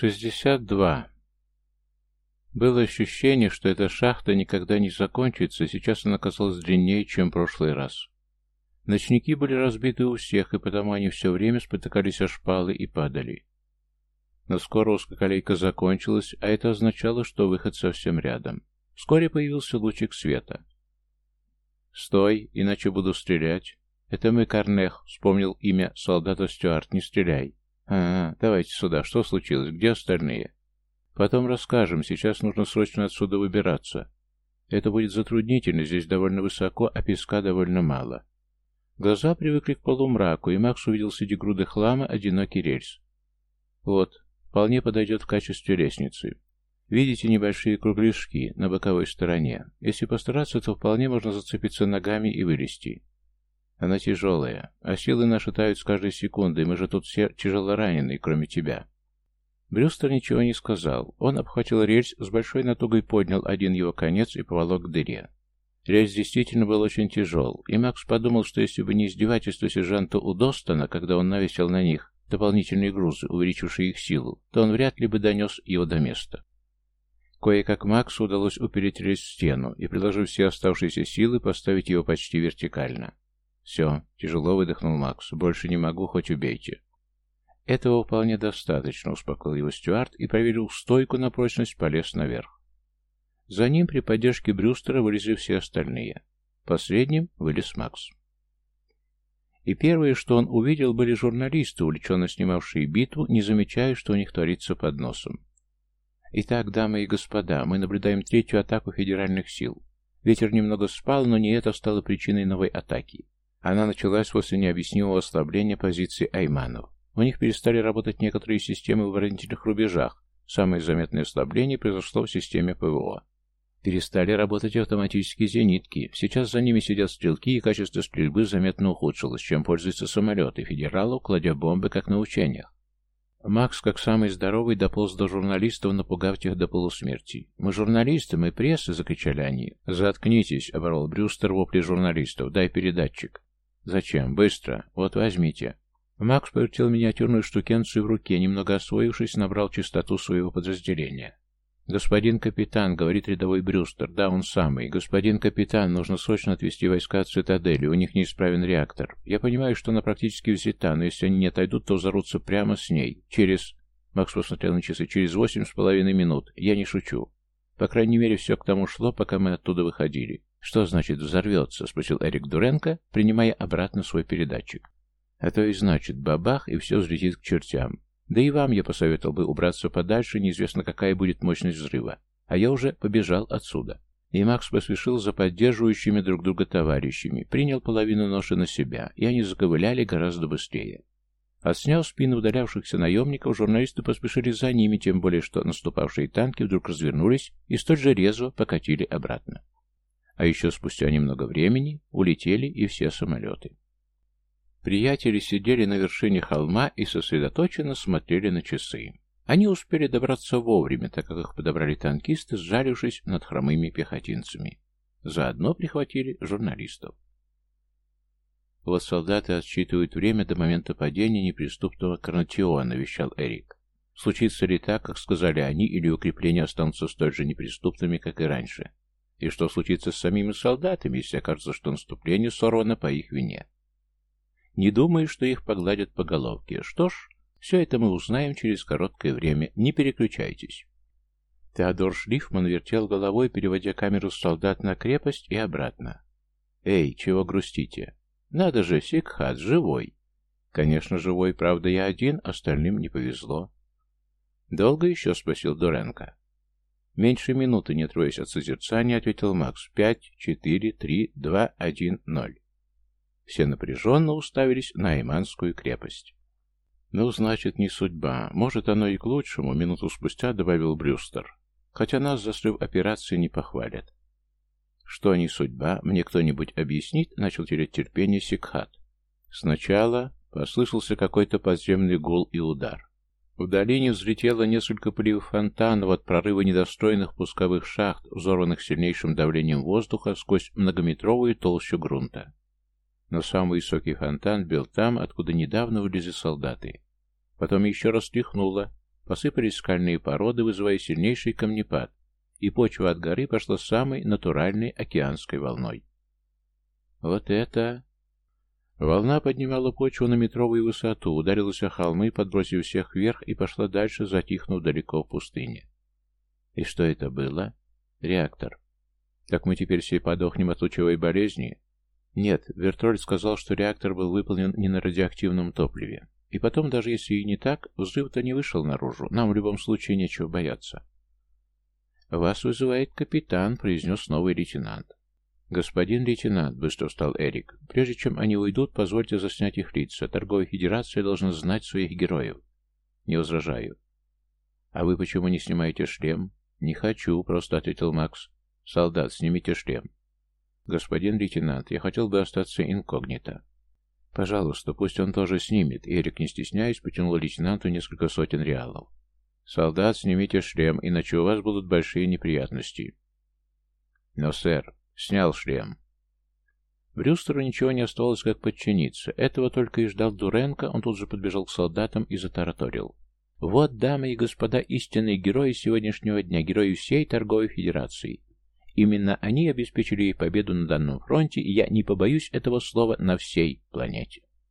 62. Было ощущение, что эта шахта никогда не закончится, сейчас она казалась длиннее, чем в прошлый раз. Ночники были разбиты у всех, и потому они все время спотыкались о шпалы и падали. Но скоро узкоколейка закончилась, а это означало, что выход совсем рядом. Вскоре появился лучик света. «Стой, иначе буду стрелять». «Это мы, Карнех», — вспомнил имя солдата Стюарт, — «не стреляй». «А, давайте сюда. Что случилось? Где остальные?» «Потом расскажем. Сейчас нужно срочно отсюда выбираться. Это будет затруднительно. Здесь довольно высоко, а песка довольно мало». Глаза привыкли к полумраку, и Макс увидел среди груды хлама одинокий рельс. «Вот, вполне подойдет в качестве лестницы. Видите небольшие кругляшки на боковой стороне. Если постараться, то вполне можно зацепиться ногами и вылезти. Она тяжелая, а силы наши тают с каждой секундой, мы же тут все тяжело раненые, кроме тебя. Брюстер ничего не сказал. Он обхватил рельс, с большой натугой поднял один его конец и поволок к дыре. Рельс действительно был очень тяжел, и Макс подумал, что если бы не издевательство сержанта Удостона, когда он навесил на них дополнительные грузы, увеличившие их силу, то он вряд ли бы донес его до места. Кое-как Максу удалось упереть рельс в стену и, приложив все оставшиеся силы, поставить его почти вертикально. «Все», — тяжело выдохнул Макс, — «больше не могу, хоть убейте». Этого вполне достаточно, успокоил его Стюарт и проверил стойку на прочность, полез наверх. За ним при поддержке Брюстера вылезли все остальные. Последним вылез Макс. И первое, что он увидел, были журналисты, увлеченно снимавшие битву, не замечая, что у них творится под носом. Итак, дамы и господа, мы наблюдаем третью атаку федеральных сил. Ветер немного спал, но не это стало причиной новой атаки. Она началась после необъяснимого ослабления позиций айманов. У них перестали работать некоторые системы в оборонительных рубежах. Самое заметное ослабление произошло в системе ПВО. Перестали работать автоматические зенитки. Сейчас за ними сидят стрелки, и качество стрельбы заметно ухудшилось, чем пользуются самолеты федералов, кладя бомбы, как на учениях. Макс, как самый здоровый, дополз до журналистов, напугав тех до полусмерти. «Мы журналисты, мы пресса!» — закричали они. «Заткнитесь!» — оборвал Брюстер вопли журналистов. «Дай передатчик!» «Зачем? Быстро! Вот, возьмите!» Макс повертел миниатюрную штукенцию в руке, немного освоившись, набрал частоту своего подразделения. «Господин капитан», — говорит рядовой Брюстер, — «да, он самый. Господин капитан, нужно срочно отвести войска от цитадели, у них неисправен реактор. Я понимаю, что она практически взята, но если они не отойдут, то взорвутся прямо с ней. Через...» Макс посмотрел на часы. «Через восемь с половиной минут. Я не шучу. По крайней мере, все к тому шло, пока мы оттуда выходили. «Что значит взорвется?» — спросил Эрик Дуренко, принимая обратно свой передатчик. «А то и значит бабах, и все взлетит к чертям. Да и вам я посоветовал бы убраться подальше, неизвестно какая будет мощность взрыва. А я уже побежал отсюда». И Макс поспешил за поддерживающими друг друга товарищами, принял половину ноши на себя, и они заковыляли гораздо быстрее. Отсняв спину удалявшихся наемников, журналисты поспешили за ними, тем более что наступавшие танки вдруг развернулись и столь же резво покатили обратно. А еще спустя немного времени улетели и все самолеты. Приятели сидели на вершине холма и сосредоточенно смотрели на часы. Они успели добраться вовремя, так как их подобрали танкисты, сжалившись над хромыми пехотинцами. Заодно прихватили журналистов. «Вот солдаты отсчитывают время до момента падения неприступного Карнатиона», — вещал Эрик. «Случится ли так, как сказали они, или укрепления останутся столь же неприступными, как и раньше?» И что случится с самими солдатами, если окажется, что наступление сорвано по их вине? Не думаю, что их погладят по головке. Что ж, все это мы узнаем через короткое время. Не переключайтесь. Теодор Шлифман вертел головой, переводя камеру с солдат на крепость и обратно. «Эй, чего грустите? Надо же, Сикхат, живой!» «Конечно, живой, правда, я один, остальным не повезло». «Долго еще?» — спросил Дуренко. «Меньше минуты, не троясь от созерцания», — ответил Макс. «Пять, четыре, три, два, один, ноль». Все напряженно уставились на Айманскую крепость. «Ну, значит, не судьба. Может, оно и к лучшему», — минуту спустя добавил Брюстер. «Хотя нас за срыв операции не похвалят». «Что не судьба? Мне кто-нибудь объяснит?» — начал терять терпение Сикхат. Сначала послышался какой-то подземный гул и удар. В долине взлетело несколько пылевых фонтанов от прорыва недостроенных пусковых шахт, взорванных сильнейшим давлением воздуха сквозь многометровую толщу грунта. Но самый высокий фонтан бил там, откуда недавно вылезли солдаты. Потом еще раз тряхнуло, посыпались скальные породы, вызывая сильнейший камнепад, и почва от горы пошла самой натуральной океанской волной. Вот это... Волна поднимала почву на метровую высоту, ударилась о холмы, подбросив всех вверх и пошла дальше, затихнув далеко в пустыне. И что это было? Реактор. Так мы теперь все подохнем от лучевой болезни? Нет, Вертроль сказал, что реактор был выполнен не на радиоактивном топливе. И потом, даже если и не так, взрыв-то не вышел наружу. Нам в любом случае нечего бояться. «Вас вызывает капитан», — произнес новый лейтенант. «Господин лейтенант», — быстро встал Эрик, — «прежде чем они уйдут, позвольте заснять их лица. Торговая федерация должна знать своих героев». «Не возражаю». «А вы почему не снимаете шлем?» «Не хочу», — просто ответил Макс. «Солдат, снимите шлем». «Господин лейтенант, я хотел бы остаться инкогнито». «Пожалуйста, пусть он тоже снимет», — Эрик, не стесняясь, потянул лейтенанту несколько сотен реалов. «Солдат, снимите шлем, иначе у вас будут большие неприятности». «Но, сэр, Снял шлем. Брюстеру ничего не оставалось, как подчиниться. Этого только и ждал Дуренко, он тут же подбежал к солдатам и затараторил. Вот, дамы и господа, истинные герои сегодняшнего дня, герои всей торговой федерации. Именно они обеспечили ей победу на данном фронте, и я не побоюсь этого слова на всей планете.